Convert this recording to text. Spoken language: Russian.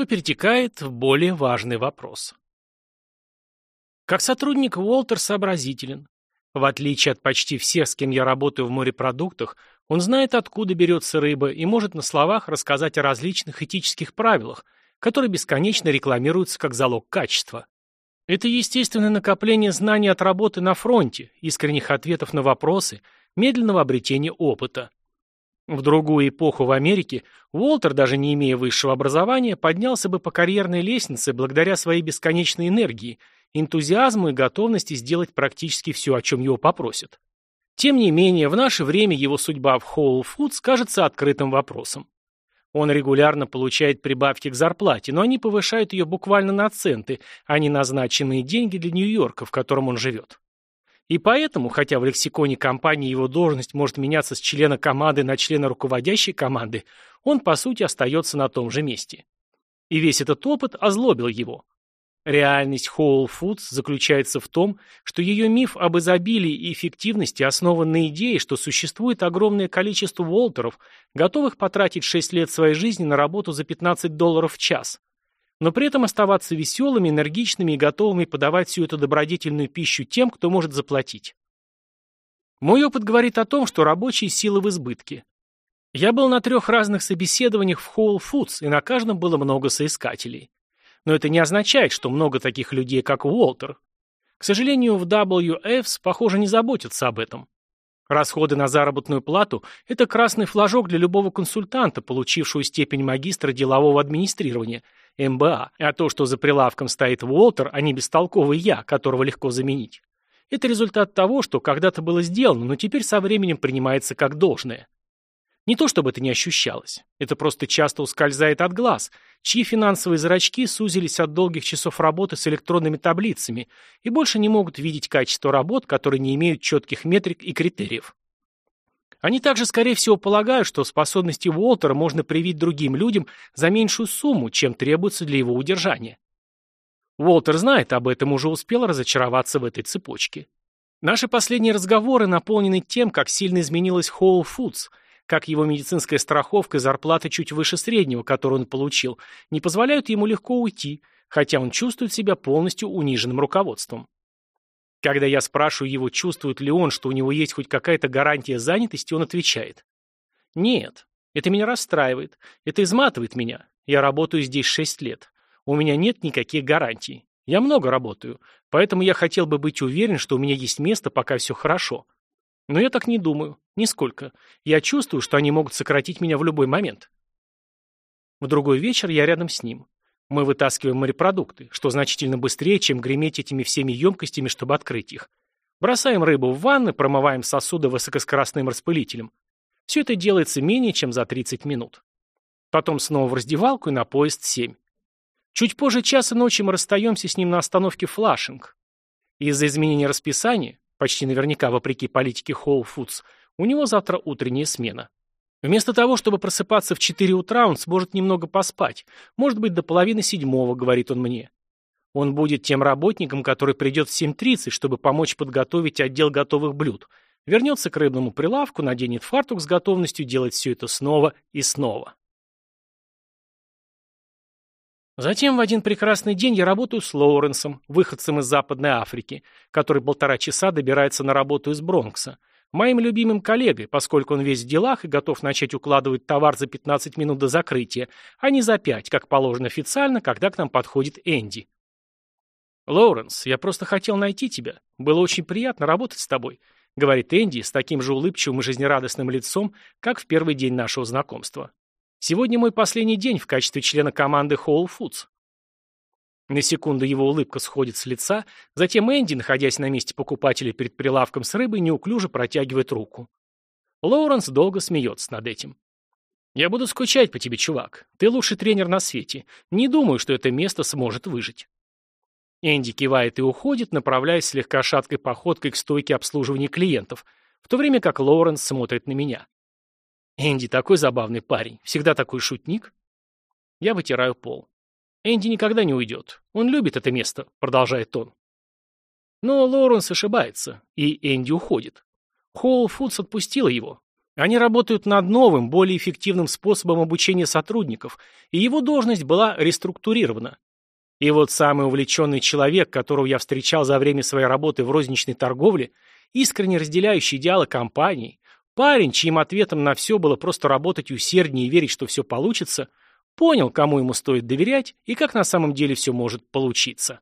что перетекает в более важный вопрос. Как сотрудник Уолтер сообразителен. В отличие от почти всех, с кем я работаю в морепродуктах, он знает, откуда берется рыба и может на словах рассказать о различных этических правилах, которые бесконечно рекламируются как залог качества. Это естественное накопление знаний от работы на фронте, искренних ответов на вопросы, медленного обретения опыта. В другую эпоху в Америке Уолтер, даже не имея высшего образования, поднялся бы по карьерной лестнице благодаря своей бесконечной энергии, энтузиазму и готовности сделать практически все, о чем его попросят. Тем не менее, в наше время его судьба в Whole Foods кажется открытым вопросом. Он регулярно получает прибавки к зарплате, но они повышают ее буквально на центы, а не назначенные деньги для Нью-Йорка, в котором он живет. И поэтому, хотя в лексиконе компании его должность может меняться с члена команды на члена руководящей команды, он, по сути, остается на том же месте. И весь этот опыт озлобил его. Реальность Whole Foods заключается в том, что ее миф об изобилии и эффективности основан на идее, что существует огромное количество Уолтеров, готовых потратить 6 лет своей жизни на работу за 15 долларов в час, но при этом оставаться веселыми, энергичными и готовыми подавать всю эту добродетельную пищу тем, кто может заплатить. Мой опыт говорит о том, что рабочие силы в избытке. Я был на трех разных собеседованиях в Whole Foods, и на каждом было много соискателей. Но это не означает, что много таких людей, как Уолтер. К сожалению, в WFs, похоже, не заботятся об этом. Расходы на заработную плату – это красный флажок для любого консультанта, получившего степень магистра делового администрирования, МБА. А то, что за прилавком стоит Уолтер, а не бестолковый я, которого легко заменить. Это результат того, что когда-то было сделано, но теперь со временем принимается как должное. Не то чтобы это не ощущалось, это просто часто ускользает от глаз, чьи финансовые зрачки сузились от долгих часов работы с электронными таблицами и больше не могут видеть качество работ, которые не имеют четких метрик и критериев. Они также, скорее всего, полагают, что способности Уолтера можно привить другим людям за меньшую сумму, чем требуется для его удержания. Уолтер знает об этом, уже успел разочароваться в этой цепочке. Наши последние разговоры наполнены тем, как сильно изменилась Whole Foods – как его медицинская страховка и зарплата чуть выше среднего, которую он получил, не позволяют ему легко уйти, хотя он чувствует себя полностью униженным руководством. Когда я спрашиваю его, чувствует ли он, что у него есть хоть какая-то гарантия занятости, он отвечает. Нет, это меня расстраивает, это изматывает меня. Я работаю здесь 6 лет. У меня нет никаких гарантий. Я много работаю, поэтому я хотел бы быть уверен, что у меня есть место, пока все хорошо. Но я так не думаю. Нисколько. Я чувствую, что они могут сократить меня в любой момент. В другой вечер я рядом с ним. Мы вытаскиваем морепродукты, что значительно быстрее, чем греметь этими всеми емкостями, чтобы открыть их. Бросаем рыбу в ванны, промываем сосуды высокоскоростным распылителем. Все это делается менее чем за 30 минут. Потом снова в раздевалку и на поезд 7. Чуть позже часа ночи мы расстаемся с ним на остановке Флашинг. Из-за изменения расписания, почти наверняка вопреки политике Whole Foods, у него завтра утренняя смена. Вместо того, чтобы просыпаться в 4 утра, он сможет немного поспать. Может быть, до половины седьмого, говорит он мне. Он будет тем работником, который придет в 7.30, чтобы помочь подготовить отдел готовых блюд. Вернется к рыбному прилавку, наденет фартук с готовностью делать все это снова и снова. Затем в один прекрасный день я работаю с Лоуренсом, выходцем из Западной Африки, который полтора часа добирается на работу из Бронкса, моим любимым коллегой, поскольку он весь в делах и готов начать укладывать товар за 15 минут до закрытия, а не за 5, как положено официально, когда к нам подходит Энди. «Лоуренс, я просто хотел найти тебя. Было очень приятно работать с тобой», — говорит Энди с таким же улыбчивым и жизнерадостным лицом, как в первый день нашего знакомства. Сегодня мой последний день в качестве члена команды Whole Foods. На секунду его улыбка сходит с лица, затем Энди, находясь на месте покупателя перед прилавком с рыбой, неуклюже протягивает руку. Лоуренс долго смеется над этим. «Я буду скучать по тебе, чувак. Ты лучший тренер на свете. Не думаю, что это место сможет выжить». Энди кивает и уходит, направляясь слегка шаткой походкой к стойке обслуживания клиентов, в то время как Лоуренс смотрит на меня. Энди такой забавный парень, всегда такой шутник. Я вытираю пол. Энди никогда не уйдет. Он любит это место, продолжает он. Но Лоуренс ошибается, и Энди уходит. Холл Фудс отпустила его. Они работают над новым, более эффективным способом обучения сотрудников, и его должность была реструктурирована. И вот самый увлеченный человек, которого я встречал за время своей работы в розничной торговле, искренне разделяющий идеалы компании, парень, чьим ответом на все было просто работать усерднее и верить, что все получится, понял, кому ему стоит доверять и как на самом деле все может получиться.